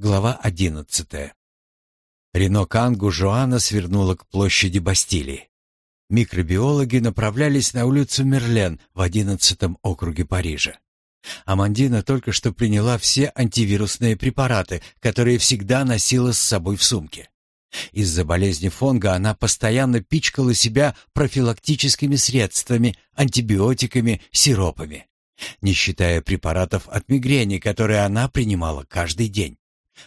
Глава одиннадцатая. Рено Кангу Жоанна свернула к площади Бастилии. Микробиологи направлялись на улицу Мерлен в одиннадцатом округе Парижа. Амандина только что приняла все антивирусные препараты, которые всегда носила с собой в сумке. Из-за болезни Фонга она постоянно пичкала себя профилактическими средствами, антибиотиками, сиропами, не считая препаратов от мигрени, которые она принимала каждый день.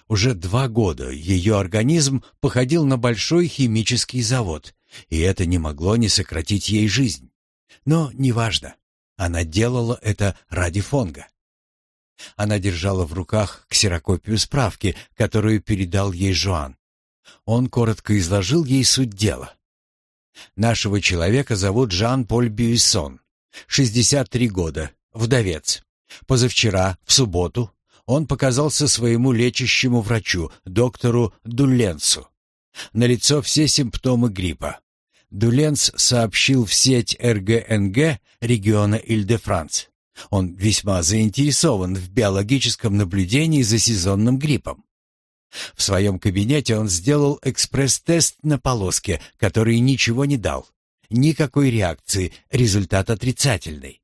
Уже два года ее организм походил на большой химический завод, и это не могло не сократить ей жизнь. Но неважно, она делала это ради Фонга. Она держала в руках ксерокопию справки, которую передал ей Жуан. Он коротко изложил ей суть дела. Нашего человека зовут Жан-Поль Бюйсон, 63 года, вдовец. Позавчера, в субботу, он показался своему лечащему врачу, доктору Дулленсу. Налицо все симптомы гриппа. Дуленс сообщил в сеть РГНГ региона Иль-де-Франц. Он весьма заинтересован в биологическом наблюдении за сезонным гриппом. В своем кабинете он сделал экспресс-тест на полоске, который ничего не дал. Никакой реакции, результат отрицательный.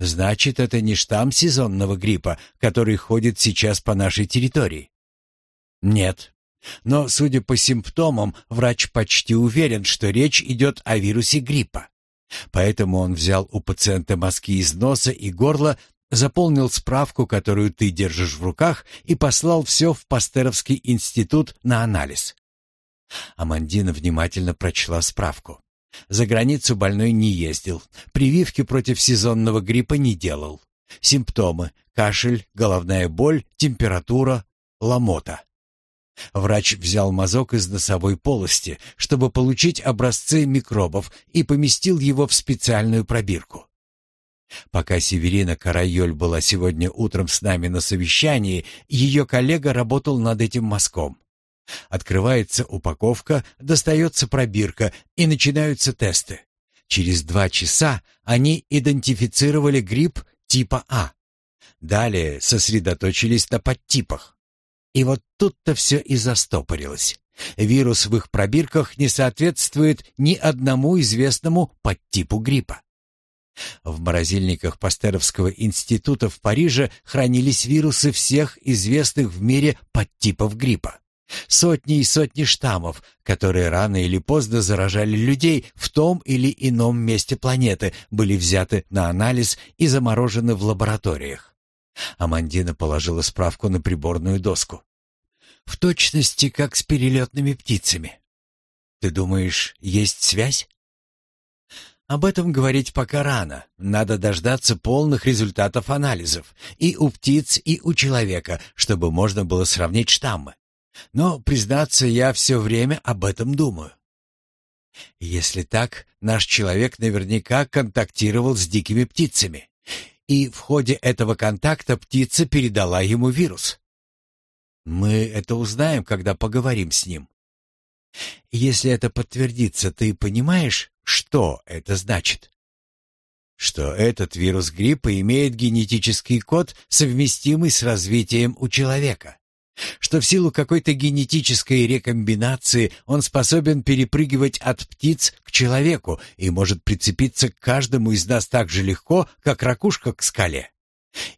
Значит, это не штамм сезонного гриппа, который ходит сейчас по нашей территории. Нет. Но, судя по симптомам, врач почти уверен, что речь идет о вирусе гриппа. Поэтому он взял у пациента мазки из носа и горла заполнил справку, которую ты держишь в руках, и послал все в Пастеровский институт на анализ. Амандина внимательно прочла справку. За границу больной не ездил, прививки против сезонного гриппа не делал. Симптомы – кашель, головная боль, температура, ломота. Врач взял мазок из носовой полости, чтобы получить образцы микробов, и поместил его в специальную пробирку. Пока Северина Карайоль была сегодня утром с нами на совещании, ее коллега работал над этим мазком. Открывается упаковка, достается пробирка и начинаются тесты. Через два часа они идентифицировали грипп типа А. Далее сосредоточились на подтипах. И вот тут-то все и застопорилось. Вирус в их пробирках не соответствует ни одному известному подтипу гриппа. В морозильниках Пастеровского института в Париже хранились вирусы всех известных в мире подтипов гриппа. Сотни и сотни штаммов, которые рано или поздно заражали людей в том или ином месте планеты, были взяты на анализ и заморожены в лабораториях. Амандина положила справку на приборную доску. В точности, как с перелетными птицами. Ты думаешь, есть связь? Об этом говорить пока рано. Надо дождаться полных результатов анализов и у птиц, и у человека, чтобы можно было сравнить штаммы. Но, признаться, я все время об этом думаю. Если так, наш человек наверняка контактировал с дикими птицами. И в ходе этого контакта птица передала ему вирус. Мы это узнаем, когда поговорим с ним. Если это подтвердится, ты понимаешь, что это значит? Что этот вирус гриппа имеет генетический код, совместимый с развитием у человека. Что в силу какой-то генетической рекомбинации он способен перепрыгивать от птиц к человеку и может прицепиться к каждому из нас так же легко, как ракушка к скале.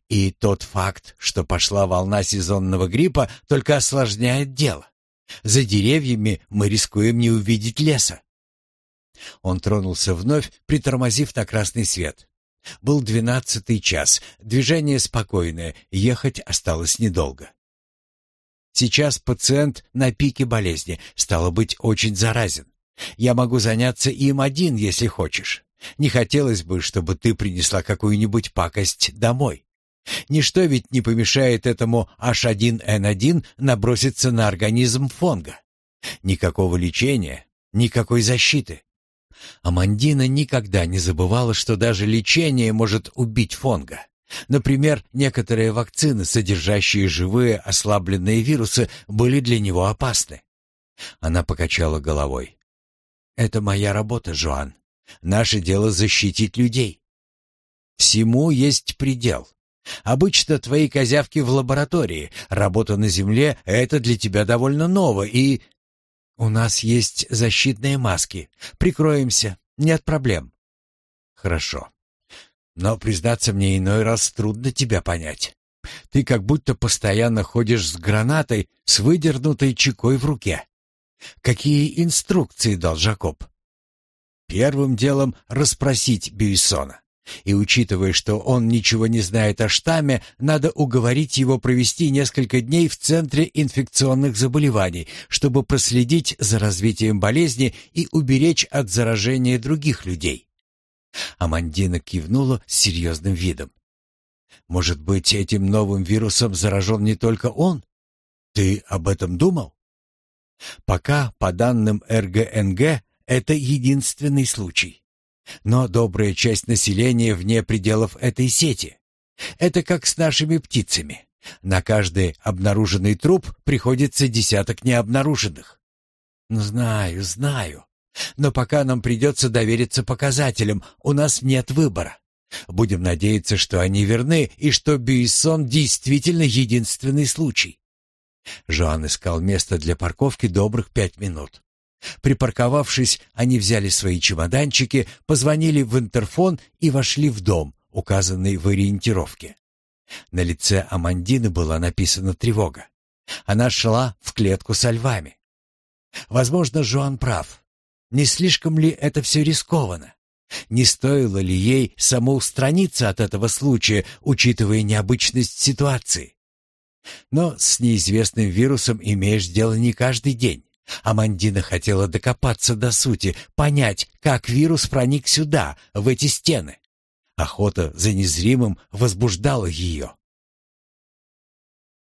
И тот факт, что пошла волна сезонного гриппа, только осложняет дело. За деревьями мы рискуем не увидеть леса. Он тронулся вновь, притормозив на красный свет. Был двенадцатый час, движение спокойное, ехать осталось недолго. Сейчас пациент на пике болезни, стало быть, очень заразен. Я могу заняться им один, если хочешь. Не хотелось бы, чтобы ты принесла какую-нибудь пакость домой. Ничто ведь не помешает этому H1N1 наброситься на организм фонга. Никакого лечения, никакой защиты. Амандина никогда не забывала, что даже лечение может убить фонга. Например, некоторые вакцины, содержащие живые ослабленные вирусы, были для него опасны. Она покачала головой. «Это моя работа, Жоан. Наше дело защитить людей. Всему есть предел. Обычно твои козявки в лаборатории, работа на земле — это для тебя довольно ново, и... У нас есть защитные маски. Прикроемся, нет проблем. Хорошо. Но, признаться мне, иной раз трудно тебя понять. Ты как будто постоянно ходишь с гранатой, с выдернутой чекой в руке. Какие инструкции дал Жакоб? Первым делом расспросить Бюйсона. И учитывая, что он ничего не знает о штамме, надо уговорить его провести несколько дней в Центре инфекционных заболеваний, чтобы проследить за развитием болезни и уберечь от заражения других людей. Амандина кивнула с серьезным видом. «Может быть, этим новым вирусом заражен не только он? Ты об этом думал?» Пока, по данным РГНГ, это единственный случай. Но добрая часть населения вне пределов этой сети. Это как с нашими птицами. На каждый обнаруженный труп приходится десяток необнаруженных. Знаю, знаю. Но пока нам придется довериться показателям, у нас нет выбора. Будем надеяться, что они верны и что Бюйсон действительно единственный случай. Жоан искал место для парковки добрых пять минут. Припарковавшись, они взяли свои чемоданчики, позвонили в интерфон и вошли в дом, указанный в ориентировке. На лице Амандины была написана тревога. Она шла в клетку со львами. Возможно, Жоан прав. Не слишком ли это все рискованно? Не стоило ли ей самоустраниться от этого случая, учитывая необычность ситуации? Но с неизвестным вирусом имеешь дело не каждый день. Амандина хотела докопаться до сути, понять, как вирус проник сюда, в эти стены. Охота за незримым возбуждала ее.